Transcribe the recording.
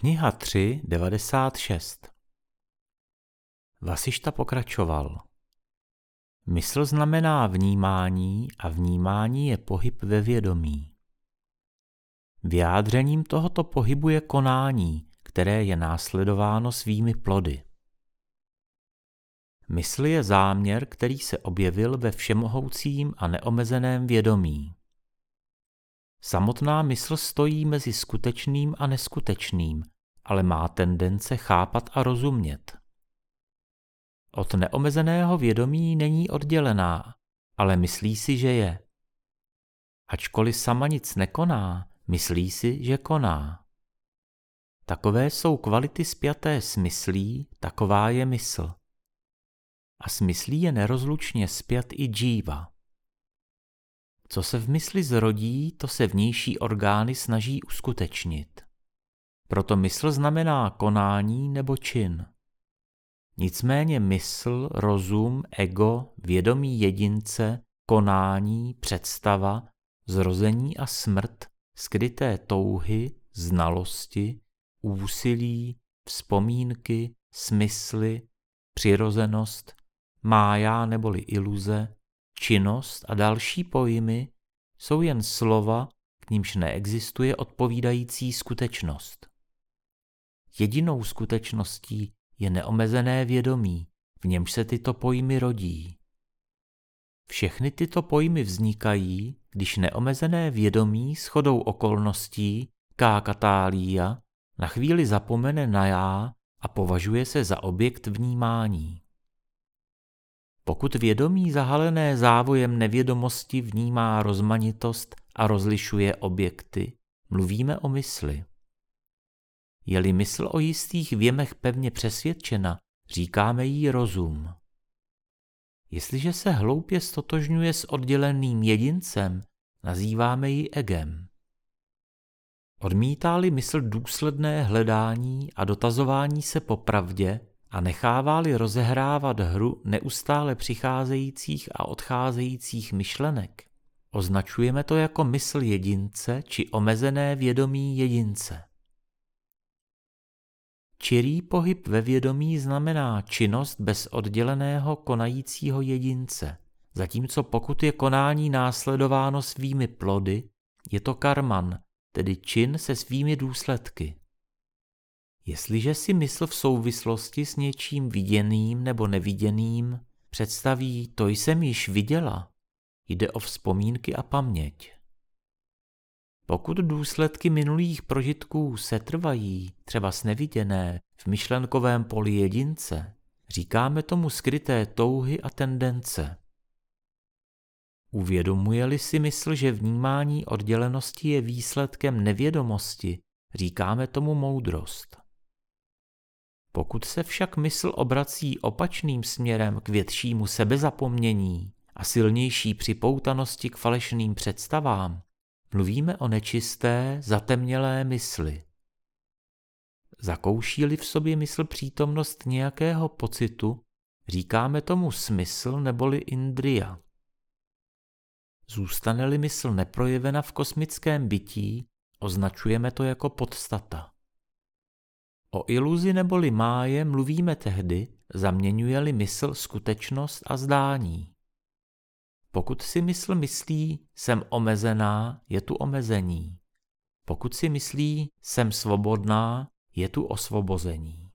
Kniha 3, 96 Vasišta pokračoval. Mysl znamená vnímání a vnímání je pohyb ve vědomí. Vyjádřením tohoto pohybu je konání, které je následováno svými plody. Mysl je záměr, který se objevil ve všemohoucím a neomezeném vědomí. Samotná mysl stojí mezi skutečným a neskutečným, ale má tendence chápat a rozumět. Od neomezeného vědomí není oddělená, ale myslí si, že je. Ačkoliv sama nic nekoná, myslí si, že koná. Takové jsou kvality spjaté s myslí, taková je mysl. A s myslí je nerozlučně spjat i džíva. Co se v mysli zrodí, to se vnější orgány snaží uskutečnit. Proto mysl znamená konání nebo čin. Nicméně mysl, rozum, ego, vědomí jedince, konání, představa, zrození a smrt, skryté touhy, znalosti, úsilí, vzpomínky, smysly, přirozenost, mája neboli iluze, činnost a další pojmy jsou jen slova, k nímž neexistuje odpovídající skutečnost. Jedinou skutečností je neomezené vědomí, v němž se tyto pojmy rodí. Všechny tyto pojmy vznikají, když neomezené vědomí shodou okolností kákatália na chvíli zapomene na já a považuje se za objekt vnímání. Pokud vědomí zahalené závojem nevědomosti vnímá rozmanitost a rozlišuje objekty, mluvíme o mysli. Je-li mysl o jistých věmech pevně přesvědčena, říkáme jí rozum. Jestliže se hloupě stotožňuje s odděleným jedincem, nazýváme ji egem. Odmítá-li mysl důsledné hledání a dotazování se po pravdě a nechává-li rozehrávat hru neustále přicházejících a odcházejících myšlenek, označujeme to jako mysl jedince či omezené vědomí jedince. Čirý pohyb ve vědomí znamená činnost bez odděleného konajícího jedince, zatímco pokud je konání následováno svými plody, je to karman, tedy čin se svými důsledky. Jestliže si mysl v souvislosti s něčím viděným nebo neviděným představí to jsem již viděla, jde o vzpomínky a paměť. Pokud důsledky minulých prožitků setrvají, třeba sneviděné, v myšlenkovém poli jedince, říkáme tomu skryté touhy a tendence. Uvědomuje-li si mysl, že vnímání oddělenosti je výsledkem nevědomosti, říkáme tomu moudrost. Pokud se však mysl obrací opačným směrem k většímu sebezapomnění a silnější připoutanosti k falešným představám, Mluvíme o nečisté, zatemnělé mysli. Zakouší-li v sobě mysl přítomnost nějakého pocitu, říkáme tomu smysl neboli indria. Zůstane-li mysl neprojevena v kosmickém bytí, označujeme to jako podstata. O iluzi neboli máje mluvíme tehdy, zaměňuje-li mysl skutečnost a zdání. Pokud si mysl myslí, jsem omezená, je tu omezení. Pokud si myslí, jsem svobodná, je tu osvobození.